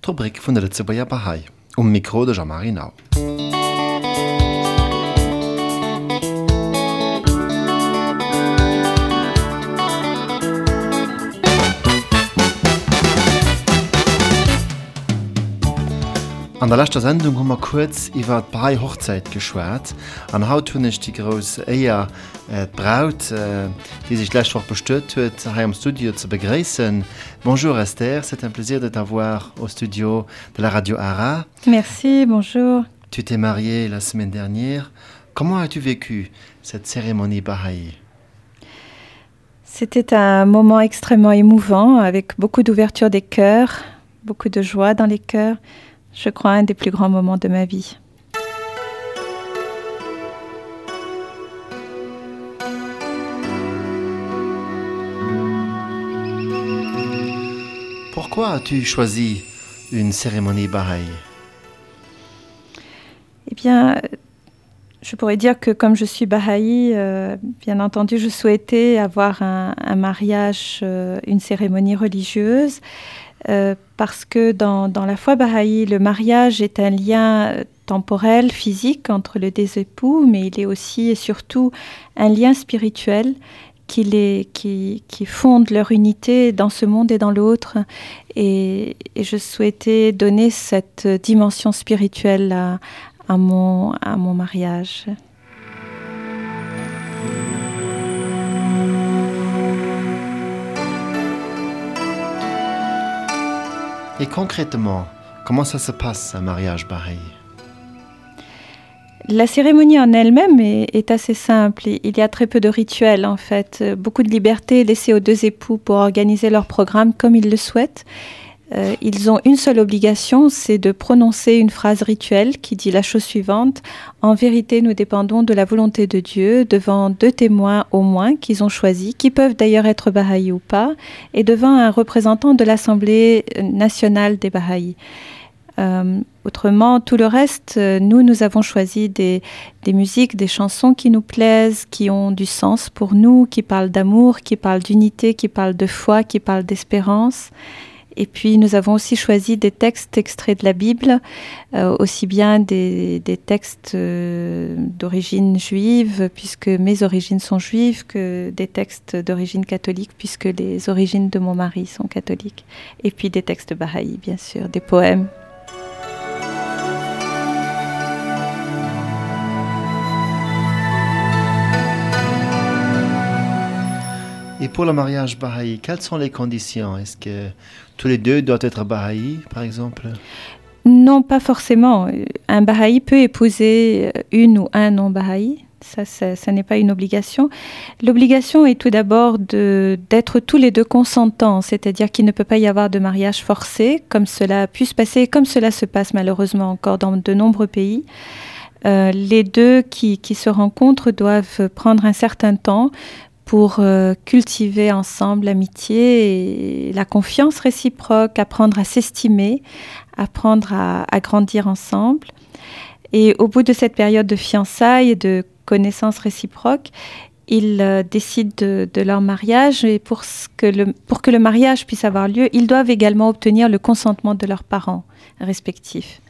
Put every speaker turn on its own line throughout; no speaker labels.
Trubrik vun der Zibaier Bahai um Mikrodescher Marinau. An der letzter Sendung wir kurz die Bahai Hochzeit geschwärzt. An haut hun ich die große Ehe äh, Braut, äh, die sich Woche bestört hat, hier im Studio zu begrüßen. Bonjour Esther, c'est un plaisir de t'avoir au studio de la radio Ara.
Merci, bonjour.
Tu t'es mariée la semaine dernière. Comment as-tu vécu cette cérémonie Baha'i
C'était un moment extrêmement émouvant, avec beaucoup d'ouverture des cœurs, beaucoup de joie dans les cœurs. Je crois un des plus grands moments de ma vie.
Pourquoi as-tu choisi une cérémonie Baha'i
Eh bien, je pourrais dire que comme je suis Baha'i, euh, bien entendu, je souhaitais avoir un, un mariage, euh, une cérémonie religieuse, euh, parce que dans, la foi Baha'i, le mariage est un lien euh, temporel, physique entre les deux époux, mais il est aussi et surtout un lien spirituel qui, les, qui, qui fonde leur unité dans ce monde et dans l'autre. Et, je souhaitais donner cette dimension spirituelle à, mon, à mon mariage.
Et concrètement, comment ça se passe un mariage Baha'i
La cérémonie en elle-même est, est assez simple. Il y a très peu de rituels en fait. Beaucoup de liberté laissée aux deux époux pour organiser leur programme comme ils le souhaitent. Euh, ils ont une seule obligation, c'est de prononcer une phrase rituelle qui dit la chose suivante. En vérité, nous dépendons de la volonté de Dieu devant deux témoins au moins qu'ils ont choisis, qui peuvent d'ailleurs être Baha'i ou pas, et devant un représentant de l'Assemblée nationale des Baha'i. Euh, autrement, tout le reste, euh, nous, nous avons choisi des, musiques, des chansons qui nous plaisent, qui ont du sens pour nous, qui parlent d'amour, qui parlent d'unité, qui parlent de foi, qui parlent d'espérance. Puis nous avons aussi choisi des textes extraits de la Bible, euh, aussi bien des, des textes euh, d'origine juive, puisque mes origines sont juives, que des textes d'origine catholique, puisque les origines de mon mari sont catholiques. Et puis des textes bahaïs, bien sûr, des poèmes.
Et pour le mariage Baha'i, quelles sont les conditions? Est-ce que tous les deux doivent être Baha'i, par exemple?
Non, pas forcément. Un Baha'i peut épouser une ou un non-Baha'i. Ça, ça, ça n'est pas une obligation. L'obligation est tout d'abord d'être tous les deux consentants, c'est-à-dire qu'il ne peut pas y avoir de mariage forcé, comme cela a pu se passer, comme cela se passe malheureusement encore dans de nombreux pays. Euh, les deux qui, qui se rencontrent doivent prendre un certain temps pour euh, cultiver ensemble l'amitié et la confiance réciproque, apprendre à s'estimer, apprendre à, grandir ensemble. Et au bout de cette période de fiançailles et de connaissances réciproques, ils euh, décident de, leur mariage et pour, que le, pour que le mariage puisse avoir lieu, ils doivent également obtenir le consentement de leurs parents respectifs.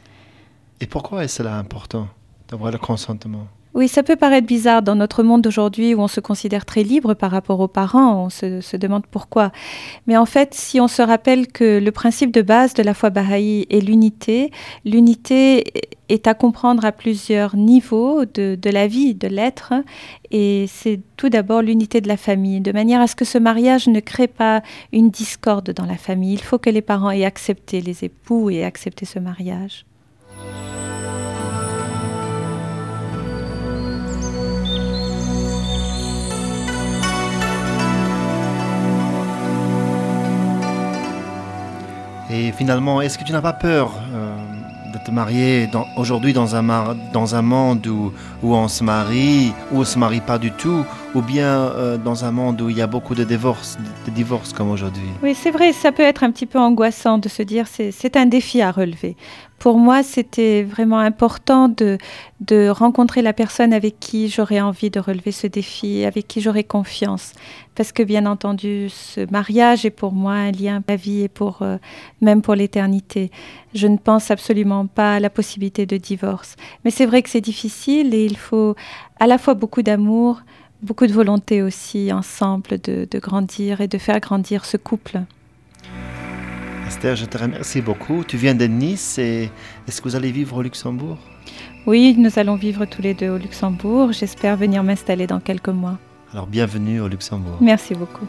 Et pourquoi est cela important d'avoir le consentement?
Oui, ça peut paraître bizarre dans notre monde d'aujourd'hui où on se considère très libre par rapport aux parents, on se, demande pourquoi. Mais en fait, si on se rappelle que le principe de base de la foi Baha'i est l'unité, l'unité est à comprendre à plusieurs niveaux de, la vie, de l'être, et c'est tout d'abord l'unité de la famille, de manière à ce que ce mariage ne crée pas une discorde dans la famille. Il faut que les parents aient accepté les époux et accepté ce mariage.
Finalement, est-ce que tu n'as pas peur euh, de te marier aujourd'hui dans un, dans un monde où, où on se marie, où on se marie pas du tout, ou bien euh, dans un monde où il y a beaucoup de divorces, de divorces comme aujourd'hui
Oui, c'est vrai, ça peut être un petit peu angoissant de se dire c'est un défi à relever. Pour moi, c'était vraiment important de, de rencontrer la personne avec qui j'aurais envie de relever ce défi, avec qui j'aurais confiance. Parce que bien entendu, ce mariage est pour moi un lien à vie et pour, euh, même pour l'éternité. Je ne pense absolument pas à la possibilité de divorce. Mais c'est vrai que c'est difficile et il faut à la fois beaucoup d'amour, beaucoup de volonté aussi ensemble de, de grandir et de faire grandir ce couple.
Esther, je te remercie beaucoup. Tu viens de Nice et est-ce que vous allez vivre au Luxembourg?
Oui, nous allons vivre tous les deux au Luxembourg. J'espère venir m'installer dans quelques mois.
Alors bienvenue au Luxembourg.
Merci beaucoup.